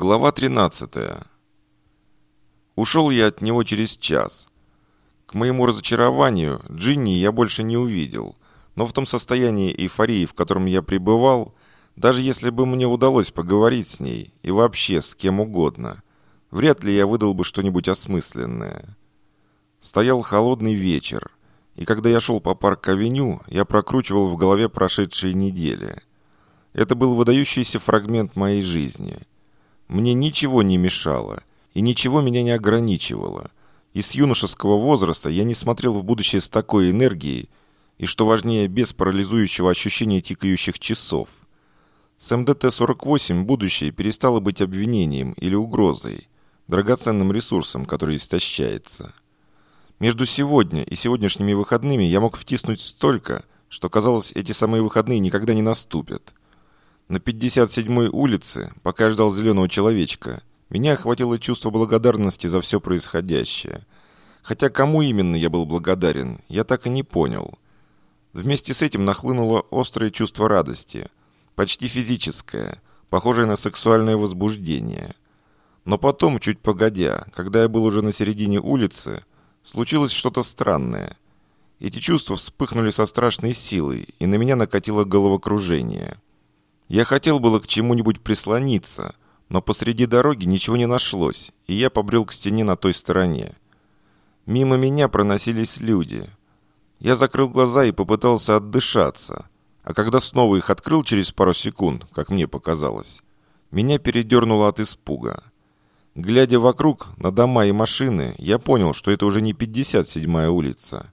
Глава 13. Ушел я от него через час. К моему разочарованию, Джинни я больше не увидел, но в том состоянии эйфории, в котором я пребывал, даже если бы мне удалось поговорить с ней и вообще с кем угодно, вряд ли я выдал бы что-нибудь осмысленное. Стоял холодный вечер, и когда я шел по парк-авеню, я прокручивал в голове прошедшие недели. Это был выдающийся фрагмент моей жизни – мне ничего не мешало, и ничего меня не ограничивало. И с юношеского возраста я не смотрел в будущее с такой энергией, и, что важнее, без парализующего ощущения тикающих часов. С МДТ-48 будущее перестало быть обвинением или угрозой, драгоценным ресурсом, который истощается. Между сегодня и сегодняшними выходными я мог втиснуть столько, что казалось, эти самые выходные никогда не наступят. На 57-й улице, пока ждал зеленого человечка, меня охватило чувство благодарности за все происходящее. Хотя кому именно я был благодарен, я так и не понял. Вместе с этим нахлынуло острое чувство радости, почти физическое, похожее на сексуальное возбуждение. Но потом, чуть погодя, когда я был уже на середине улицы, случилось что-то странное. Эти чувства вспыхнули со страшной силой, и на меня накатило головокружение – я хотел было к чему-нибудь прислониться, но посреди дороги ничего не нашлось, и я побрел к стене на той стороне. Мимо меня проносились люди. Я закрыл глаза и попытался отдышаться, а когда снова их открыл через пару секунд, как мне показалось, меня передернуло от испуга. Глядя вокруг, на дома и машины, я понял, что это уже не 57-я улица.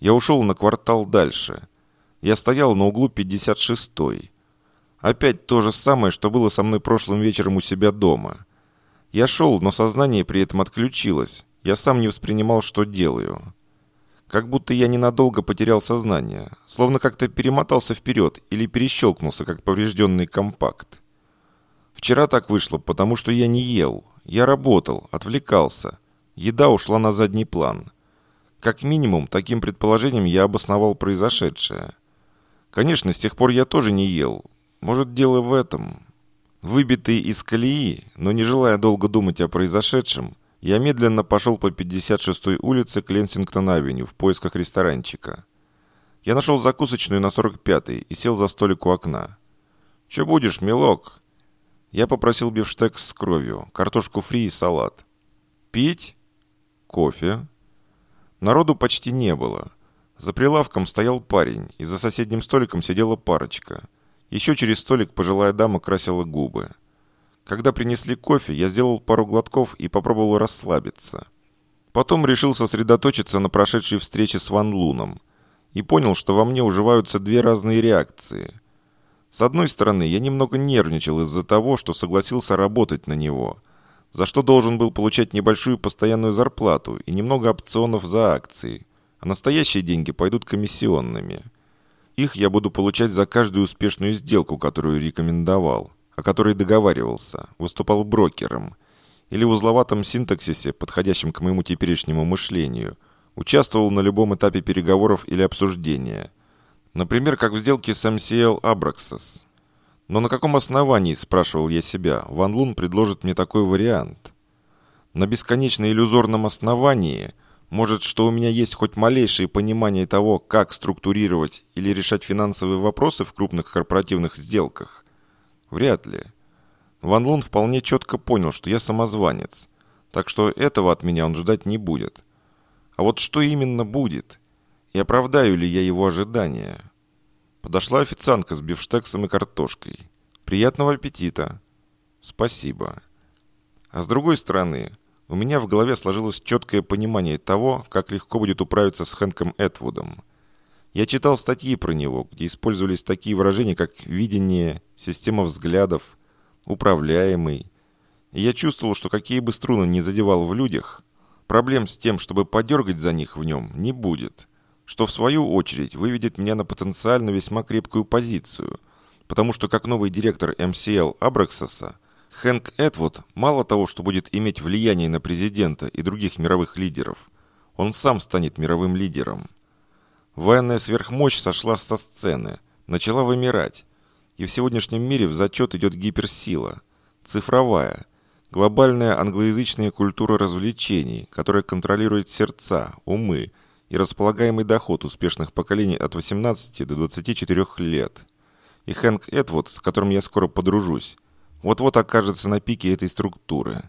Я ушел на квартал дальше. Я стоял на углу 56-й. Опять то же самое, что было со мной прошлым вечером у себя дома. Я шел, но сознание при этом отключилось. Я сам не воспринимал, что делаю. Как будто я ненадолго потерял сознание, словно как-то перемотался вперед или перещелкнулся, как поврежденный компакт. Вчера так вышло, потому что я не ел. Я работал, отвлекался. Еда ушла на задний план. Как минимум, таким предположением я обосновал произошедшее. Конечно, с тех пор я тоже не ел, может, дело в этом. Выбитый из колеи, но не желая долго думать о произошедшем, я медленно пошел по 56-й улице к Ленсингтон-авеню в поисках ресторанчика. Я нашел закусочную на 45-й и сел за столик у окна. «Че будешь, милок?» Я попросил бифштекс с кровью, картошку фри и салат. «Пить?» «Кофе?» Народу почти не было. За прилавком стоял парень, и за соседним столиком сидела парочка – еще через столик пожилая дама красила губы. Когда принесли кофе, я сделал пару глотков и попробовал расслабиться. Потом решил сосредоточиться на прошедшей встрече с Ван Луном и понял, что во мне уживаются две разные реакции. С одной стороны, я немного нервничал из-за того, что согласился работать на него, за что должен был получать небольшую постоянную зарплату и немного опционов за акции, а настоящие деньги пойдут комиссионными – их я буду получать за каждую успешную сделку, которую рекомендовал, о которой договаривался, выступал брокером, или в узловатом синтаксисе, подходящем к моему теперешнему мышлению, участвовал на любом этапе переговоров или обсуждения. Например, как в сделке с MCL Abraxas. Но на каком основании, спрашивал я себя, Ван Лун предложит мне такой вариант? На бесконечно иллюзорном основании – может, что у меня есть хоть малейшее понимание того, как структурировать или решать финансовые вопросы в крупных корпоративных сделках? Вряд ли. Ван Лун вполне четко понял, что я самозванец, так что этого от меня он ждать не будет. А вот что именно будет? И оправдаю ли я его ожидания? Подошла официантка с бифштексом и картошкой. Приятного аппетита. Спасибо. А с другой стороны, у меня в голове сложилось четкое понимание того, как легко будет управиться с Хэнком Этвудом. Я читал статьи про него, где использовались такие выражения, как «видение», «система взглядов», «управляемый». И я чувствовал, что какие бы струны ни задевал в людях, проблем с тем, чтобы подергать за них в нем, не будет. Что в свою очередь выведет меня на потенциально весьма крепкую позицию, потому что как новый директор MCL Абраксоса Хэнк Эдвуд мало того, что будет иметь влияние на президента и других мировых лидеров, он сам станет мировым лидером. Военная сверхмощь сошла со сцены, начала вымирать, и в сегодняшнем мире в зачет идет гиперсила, цифровая, Глобальная англоязычная культура развлечений, которая контролирует сердца, умы и располагаемый доход успешных поколений от 18 до 24 лет. И Хэнк Эдвуд, с которым я скоро подружусь, вот-вот окажется на пике этой структуры.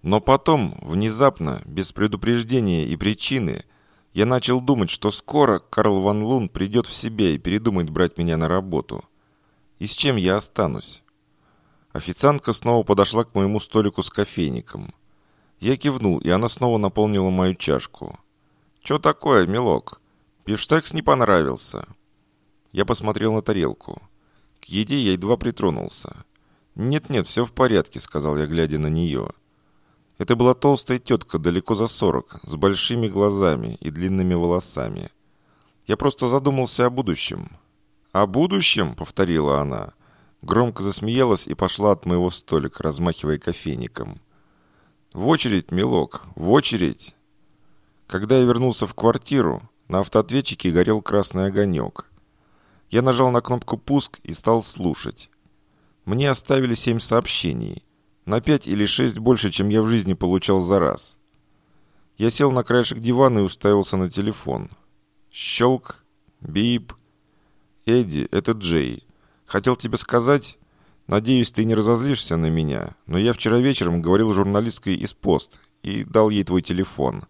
Но потом, внезапно, без предупреждения и причины, я начал думать, что скоро Карл Ван Лун придет в себя и передумает брать меня на работу. И с чем я останусь? Официантка снова подошла к моему столику с кофейником. Я кивнул, и она снова наполнила мою чашку. «Чё такое, милок? Пивштекс не понравился?» Я посмотрел на тарелку. К еде я едва притронулся. «Нет-нет, все в порядке», — сказал я, глядя на нее. Это была толстая тетка, далеко за сорок, с большими глазами и длинными волосами. Я просто задумался о будущем. «О будущем?» — повторила она. Громко засмеялась и пошла от моего столика, размахивая кофейником. «В очередь, милок, в очередь!» Когда я вернулся в квартиру, на автоответчике горел красный огонек. Я нажал на кнопку «Пуск» и стал слушать. Мне оставили семь сообщений. На пять или шесть больше, чем я в жизни получал за раз. Я сел на краешек дивана и уставился на телефон. Щелк. Бип. Эдди, это Джей. Хотел тебе сказать... Надеюсь, ты не разозлишься на меня, но я вчера вечером говорил журналисткой из «Пост» и дал ей твой телефон.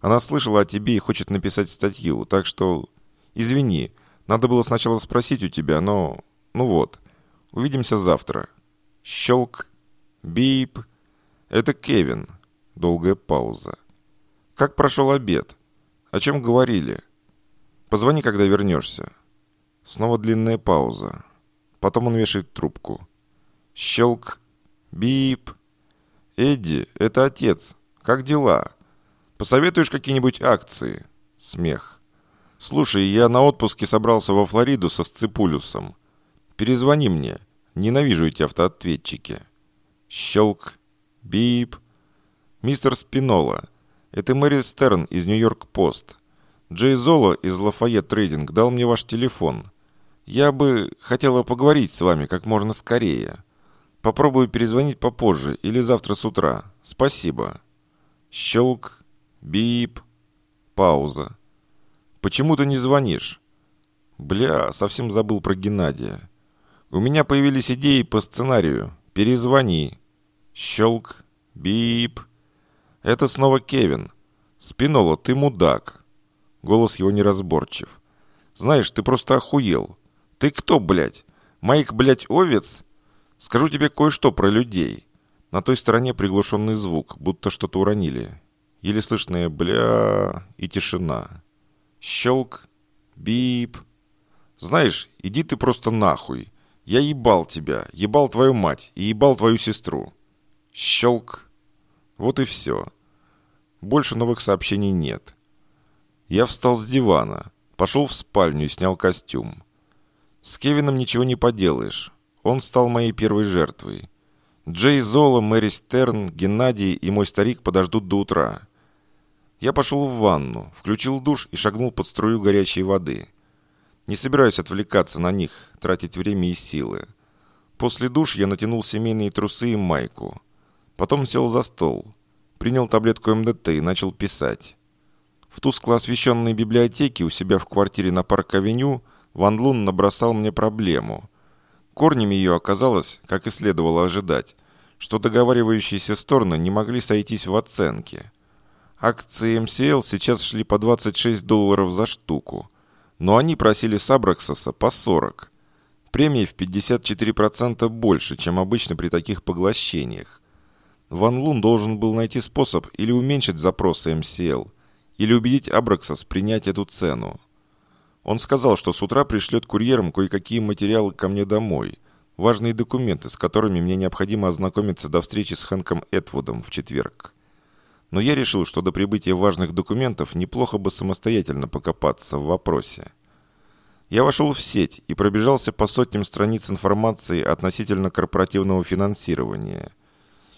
Она слышала о тебе и хочет написать статью, так что... Извини, надо было сначала спросить у тебя, но... Ну вот. Увидимся завтра. Щелк. Бип. Это Кевин. Долгая пауза. Как прошел обед? О чем говорили? Позвони, когда вернешься. Снова длинная пауза. Потом он вешает трубку. Щелк. Бип. Эдди, это отец. Как дела? Посоветуешь какие-нибудь акции? Смех. Слушай, я на отпуске собрался во Флориду со Сципулюсом. Перезвони мне. Ненавижу эти автоответчики. Щелк. Бип. Мистер Спинола. Это Мэри Стерн из Нью-Йорк-Пост. Джей Золо из Лафайет Трейдинг дал мне ваш телефон. Я бы хотела поговорить с вами как можно скорее. Попробую перезвонить попозже или завтра с утра. Спасибо. Щелк. Бип. Пауза. Почему ты не звонишь? Бля, совсем забыл про Геннадия. У меня появились идеи по сценарию. Перезвони. Щелк. Бип. Это снова Кевин. Спинола, ты мудак. Голос его неразборчив. Знаешь, ты просто охуел. Ты кто, блядь? Майк, блядь, овец? Скажу тебе кое-что про людей. На той стороне приглушенный звук, будто что-то уронили еле слышное «бля» и тишина. Щелк, бип. Знаешь, иди ты просто нахуй. Я ебал тебя, ебал твою мать и ебал твою сестру. Щелк. Вот и все. Больше новых сообщений нет. Я встал с дивана, пошел в спальню и снял костюм. С Кевином ничего не поделаешь. Он стал моей первой жертвой. Джей Зола, Мэри Стерн, Геннадий и мой старик подождут до утра. Я пошел в ванну, включил душ и шагнул под струю горячей воды. Не собираюсь отвлекаться на них, тратить время и силы. После душ я натянул семейные трусы и майку. Потом сел за стол, принял таблетку МДТ и начал писать. В тускло освещенной библиотеке у себя в квартире на Парк-авеню Ван Лун набросал мне проблему. Корнем ее оказалось, как и следовало ожидать, что договаривающиеся стороны не могли сойтись в оценке – Акции МСЛ сейчас шли по 26 долларов за штуку, но они просили Сабраксоса по 40. Премии в 54% больше, чем обычно при таких поглощениях. Ван Лун должен был найти способ или уменьшить запросы МСЛ, или убедить Абраксос принять эту цену. Он сказал, что с утра пришлет курьером кое-какие материалы ко мне домой, важные документы, с которыми мне необходимо ознакомиться до встречи с Хэнком Этвудом в четверг но я решил, что до прибытия важных документов неплохо бы самостоятельно покопаться в вопросе. Я вошел в сеть и пробежался по сотням страниц информации относительно корпоративного финансирования.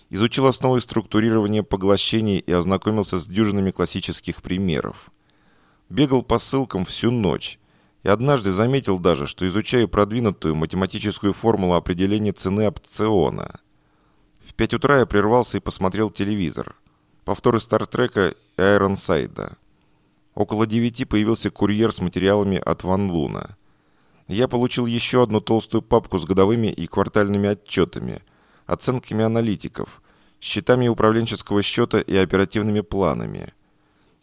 Изучил основы структурирования поглощений и ознакомился с дюжинами классических примеров. Бегал по ссылкам всю ночь и однажды заметил даже, что изучаю продвинутую математическую формулу определения цены опциона – В пять утра я прервался и посмотрел телевизор. Повторы Стартрека и Айронсайда. Около девяти появился курьер с материалами от Ван Луна. Я получил еще одну толстую папку с годовыми и квартальными отчетами, оценками аналитиков, счетами управленческого счета и оперативными планами.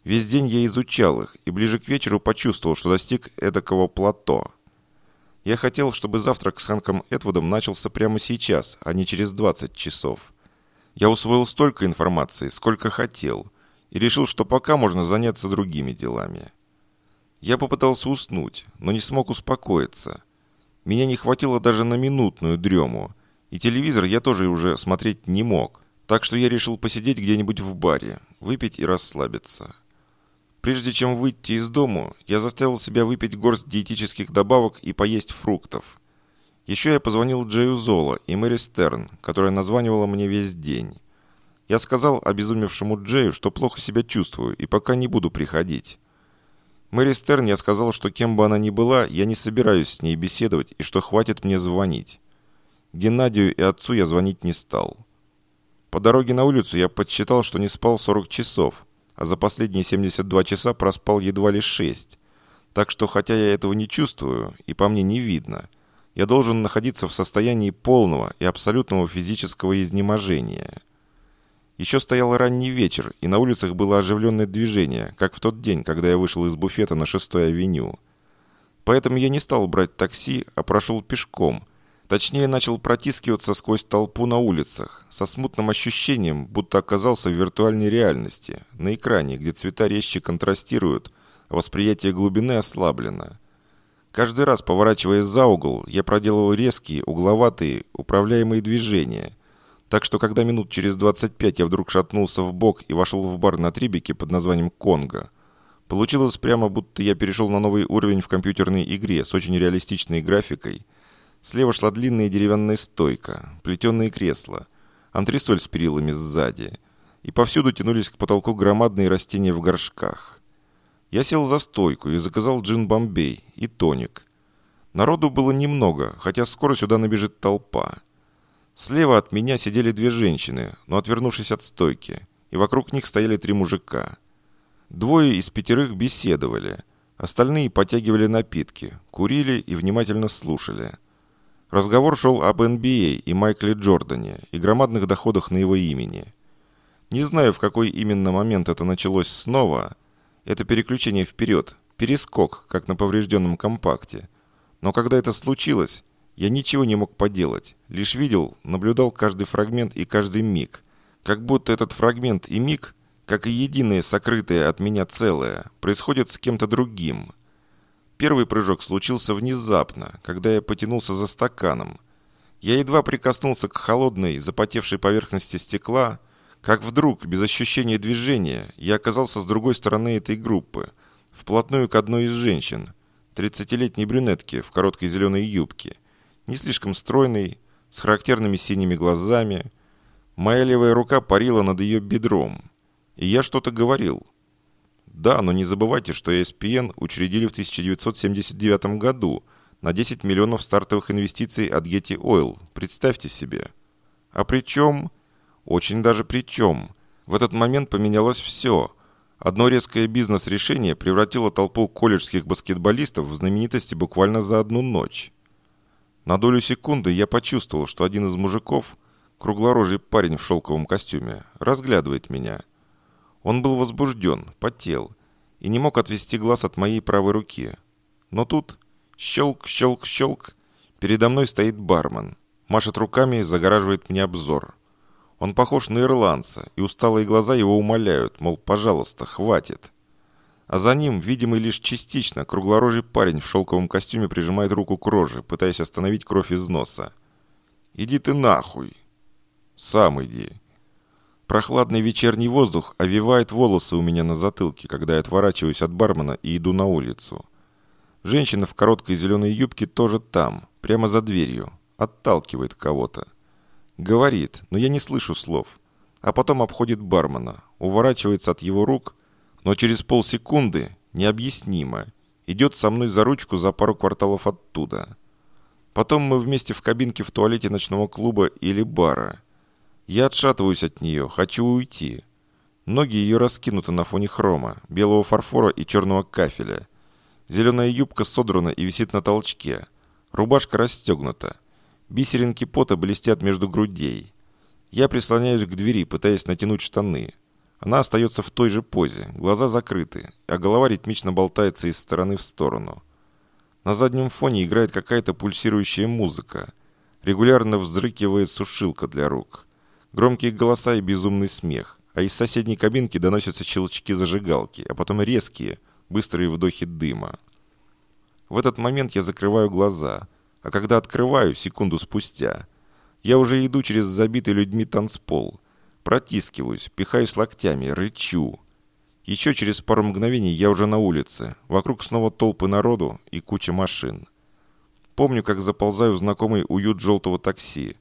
Весь день я изучал их и ближе к вечеру почувствовал, что достиг эдакого плато. Я хотел, чтобы завтрак с Хэнком Этвудом начался прямо сейчас, а не через 20 часов. Я усвоил столько информации, сколько хотел, и решил, что пока можно заняться другими делами. Я попытался уснуть, но не смог успокоиться. Меня не хватило даже на минутную дрему, и телевизор я тоже уже смотреть не мог, так что я решил посидеть где-нибудь в баре, выпить и расслабиться. Прежде чем выйти из дому, я заставил себя выпить горсть диетических добавок и поесть фруктов. Еще я позвонил Джею Зола и Мэри Стерн, которая названивала мне весь день. Я сказал обезумевшему Джею, что плохо себя чувствую и пока не буду приходить. Мэри Стерн я сказал, что кем бы она ни была, я не собираюсь с ней беседовать и что хватит мне звонить. Геннадию и отцу я звонить не стал. По дороге на улицу я подсчитал, что не спал 40 часов – а за последние 72 часа проспал едва ли 6. Так что, хотя я этого не чувствую и по мне не видно, я должен находиться в состоянии полного и абсолютного физического изнеможения. Еще стоял ранний вечер, и на улицах было оживленное движение, как в тот день, когда я вышел из буфета на 6-й авеню. Поэтому я не стал брать такси, а прошел пешком, Точнее, начал протискиваться сквозь толпу на улицах, со смутным ощущением, будто оказался в виртуальной реальности, на экране, где цвета резче контрастируют, а восприятие глубины ослаблено. Каждый раз, поворачиваясь за угол, я проделывал резкие, угловатые, управляемые движения. Так что, когда минут через 25 я вдруг шатнулся в бок и вошел в бар на Трибике под названием «Конго», получилось прямо, будто я перешел на новый уровень в компьютерной игре с очень реалистичной графикой – Слева шла длинная деревянная стойка, плетеные кресла, антресоль с перилами сзади. И повсюду тянулись к потолку громадные растения в горшках. Я сел за стойку и заказал джин Бомбей и тоник. Народу было немного, хотя скоро сюда набежит толпа. Слева от меня сидели две женщины, но отвернувшись от стойки, и вокруг них стояли три мужика. Двое из пятерых беседовали, остальные потягивали напитки, курили и внимательно слушали – Разговор шел об NBA а и Майкле Джордане и громадных доходах на его имени. Не знаю, в какой именно момент это началось снова. Это переключение вперед, перескок, как на поврежденном компакте. Но когда это случилось, я ничего не мог поделать. Лишь видел, наблюдал каждый фрагмент и каждый миг. Как будто этот фрагмент и миг, как и единое сокрытое от меня целое, происходят с кем-то другим – Первый прыжок случился внезапно, когда я потянулся за стаканом. Я едва прикоснулся к холодной, запотевшей поверхности стекла, как вдруг, без ощущения движения, я оказался с другой стороны этой группы, вплотную к одной из женщин, 30-летней брюнетке в короткой зеленой юбке, не слишком стройной, с характерными синими глазами. Моя левая рука парила над ее бедром, и я что-то говорил – да, но не забывайте, что ESPN учредили в 1979 году на 10 миллионов стартовых инвестиций от Getty Oil. Представьте себе. А при чем? Очень даже при чем. В этот момент поменялось все. Одно резкое бизнес-решение превратило толпу колледжских баскетболистов в знаменитости буквально за одну ночь. На долю секунды я почувствовал, что один из мужиков, круглорожий парень в шелковом костюме, разглядывает меня – он был возбужден, потел и не мог отвести глаз от моей правой руки. Но тут щелк, щелк, щелк. Передо мной стоит бармен. Машет руками загораживает мне обзор. Он похож на ирландца, и усталые глаза его умоляют, мол, пожалуйста, хватит. А за ним, видимый лишь частично, круглорожий парень в шелковом костюме прижимает руку к роже, пытаясь остановить кровь из носа. «Иди ты нахуй!» «Сам иди!» Прохладный вечерний воздух овивает волосы у меня на затылке, когда я отворачиваюсь от бармена и иду на улицу. Женщина в короткой зеленой юбке тоже там, прямо за дверью. Отталкивает кого-то. Говорит, но я не слышу слов. А потом обходит бармена, уворачивается от его рук, но через полсекунды, необъяснимо, идет со мной за ручку за пару кварталов оттуда. Потом мы вместе в кабинке в туалете ночного клуба или бара – Я отшатываюсь от нее, хочу уйти. Ноги ее раскинуты на фоне хрома, белого фарфора и черного кафеля. Зеленая юбка содрана и висит на толчке. Рубашка расстегнута. Бисеринки пота блестят между грудей. Я прислоняюсь к двери, пытаясь натянуть штаны. Она остается в той же позе, глаза закрыты, а голова ритмично болтается из стороны в сторону. На заднем фоне играет какая-то пульсирующая музыка. Регулярно взрыкивает сушилка для рук. Громкие голоса и безумный смех. А из соседней кабинки доносятся щелчки зажигалки, а потом резкие, быстрые вдохи дыма. В этот момент я закрываю глаза, а когда открываю, секунду спустя, я уже иду через забитый людьми танцпол – Протискиваюсь, пихаюсь локтями, рычу. Еще через пару мгновений я уже на улице. Вокруг снова толпы народу и куча машин. Помню, как заползаю в знакомый уют желтого такси.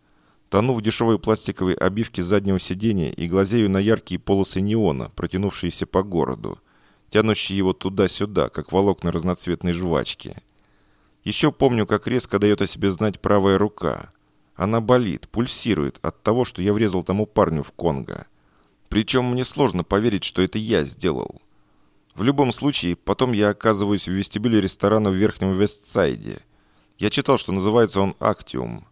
Тону в дешевой пластиковой обивке заднего сиденья и глазею на яркие полосы неона, протянувшиеся по городу, тянущие его туда-сюда, как волокна разноцветной жвачки. Еще помню, как резко дает о себе знать правая рука – она болит, пульсирует от того, что я врезал тому парню в Конго. Причем мне сложно поверить, что это я сделал. В любом случае, потом я оказываюсь в вестибюле ресторана в Верхнем Вестсайде. Я читал, что называется он «Актиум».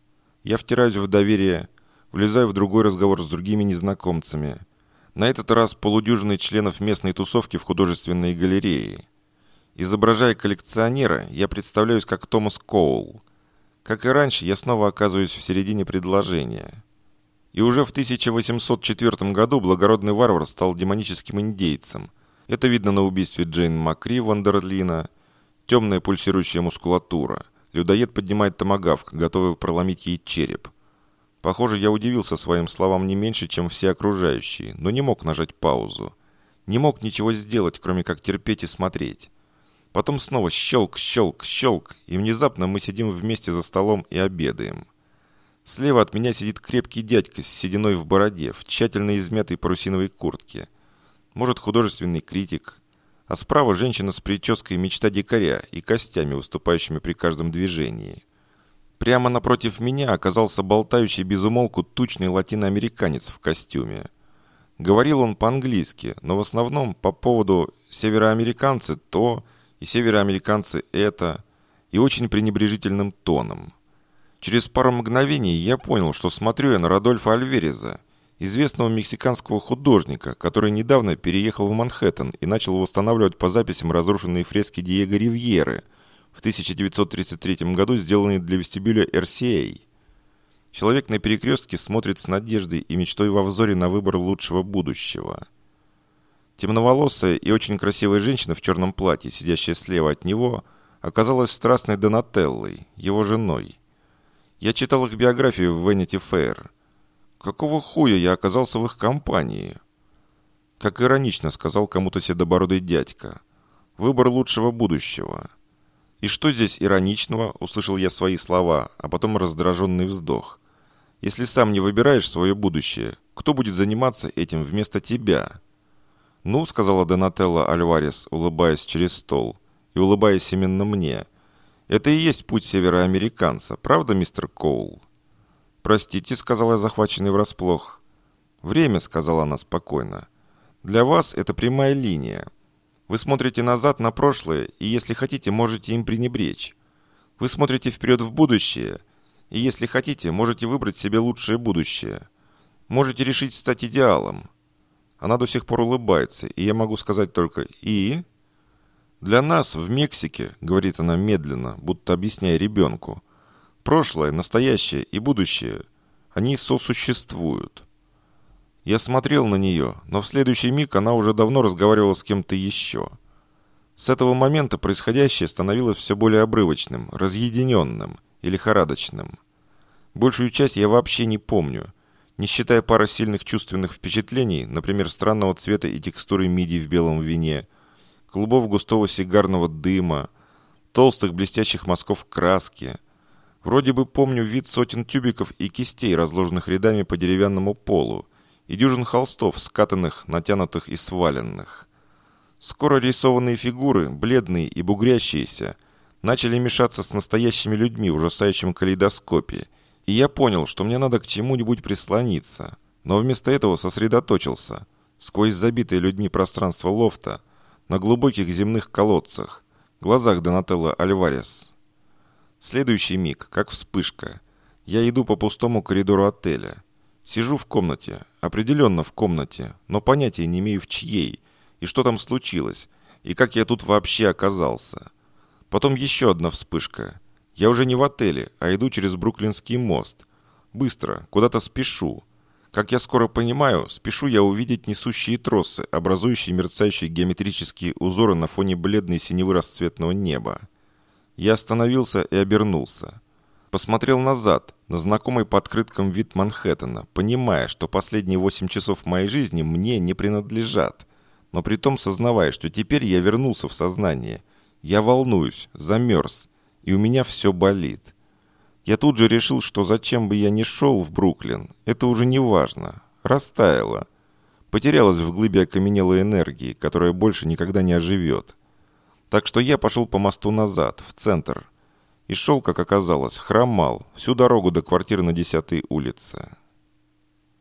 Я втираюсь в доверие, влезаю в другой разговор с другими незнакомцами. На этот раз полудюжины членов местной тусовки в художественной галерее. Изображая коллекционера, я представляюсь как Томас Коул – как и раньше, я снова оказываюсь в середине предложения. И уже в 1804 году благородный варвар стал демоническим индейцем. Это видно на убийстве Джейн Макри Вандерлина. Темная пульсирующая мускулатура. Людоед поднимает томагавк, готовый проломить ей череп. Похоже, я удивился своим словам не меньше, чем все окружающие, но не мог нажать паузу. Не мог ничего сделать, кроме как терпеть и смотреть. Потом снова щелк, щелк, щелк, и внезапно мы сидим вместе за столом и обедаем. Слева от меня сидит крепкий дядька с сединой в бороде, в тщательно измятой парусиновой куртке. Может, художественный критик. А справа женщина с прической мечта дикаря и костями, выступающими при каждом движении. Прямо напротив меня оказался болтающий безумолку тучный латиноамериканец в костюме. Говорил он по-английски, но в основном по поводу «североамериканцы» то и североамериканцы это, и очень пренебрежительным тоном. Через пару мгновений я понял, что смотрю я на Родольфа Альвереза, известного мексиканского художника, который недавно переехал в Манхэттен и начал восстанавливать по записям разрушенные фрески Диего Ривьеры, в 1933 году сделанные для вестибюля RCA. Человек на перекрестке смотрит с надеждой и мечтой во взоре на выбор лучшего будущего – Темноволосая и очень красивая женщина в черном платье, сидящая слева от него, оказалась страстной Донателлой, его женой. Я читал их биографию в Vanity Fair. Какого хуя я оказался в их компании? Как иронично сказал кому-то седобородый дядька. Выбор лучшего будущего. И что здесь ироничного, услышал я свои слова, а потом раздраженный вздох. Если сам не выбираешь свое будущее, кто будет заниматься этим вместо тебя?» «Ну», — сказала Донателла Альварес, улыбаясь через стол, и улыбаясь именно мне, «это и есть путь североамериканца, правда, мистер Коул?» «Простите», — сказала я, захваченный врасплох. «Время», — сказала она спокойно. «Для вас это прямая линия. Вы смотрите назад на прошлое, и если хотите, можете им пренебречь. Вы смотрите вперед в будущее, и если хотите, можете выбрать себе лучшее будущее. Можете решить стать идеалом. Она до сих пор улыбается, и я могу сказать только «И?» «Для нас в Мексике», — говорит она медленно, будто объясняя ребенку, «прошлое, настоящее и будущее, они сосуществуют». Я смотрел на нее, но в следующий миг она уже давно разговаривала с кем-то еще. С этого момента происходящее становилось все более обрывочным, разъединенным и лихорадочным. Большую часть я вообще не помню — не считая пары сильных чувственных впечатлений, например, странного цвета и текстуры мидий в белом вине, клубов густого сигарного дыма, толстых блестящих мазков краски. Вроде бы помню вид сотен тюбиков и кистей, разложенных рядами по деревянному полу, и дюжин холстов, скатанных, натянутых и сваленных. Скоро рисованные фигуры, бледные и бугрящиеся, начали мешаться с настоящими людьми в ужасающем калейдоскопе – и я понял, что мне надо к чему-нибудь прислониться. но вместо этого сосредоточился, сквозь забитые людьми пространство лофта, на глубоких земных колодцах, глазах Донателло Альварес. Следующий миг, как вспышка. Я иду по пустому коридору отеля. Сижу в комнате, определенно в комнате, но понятия не имею в чьей, и что там случилось, и как я тут вообще оказался. Потом еще одна вспышка. Я уже не в отеле, а иду через Бруклинский мост. Быстро, куда-то спешу. Как я скоро понимаю, спешу я увидеть несущие тросы, образующие мерцающие геометрические узоры на фоне бледной синевы расцветного неба. Я остановился и обернулся. Посмотрел назад, на знакомый по открыткам вид Манхэттена, понимая, что последние восемь часов моей жизни мне не принадлежат. Но при том сознавая, что теперь я вернулся в сознание. Я волнуюсь, замерз, и у меня все болит. Я тут же решил, что зачем бы я ни шел в Бруклин, это уже не важно. Растаяло. Потерялась в глыбе окаменелой энергии, которая больше никогда не оживет. Так что я пошел по мосту назад, в центр. И шел, как оказалось, хромал, всю дорогу до квартиры на 10 улице.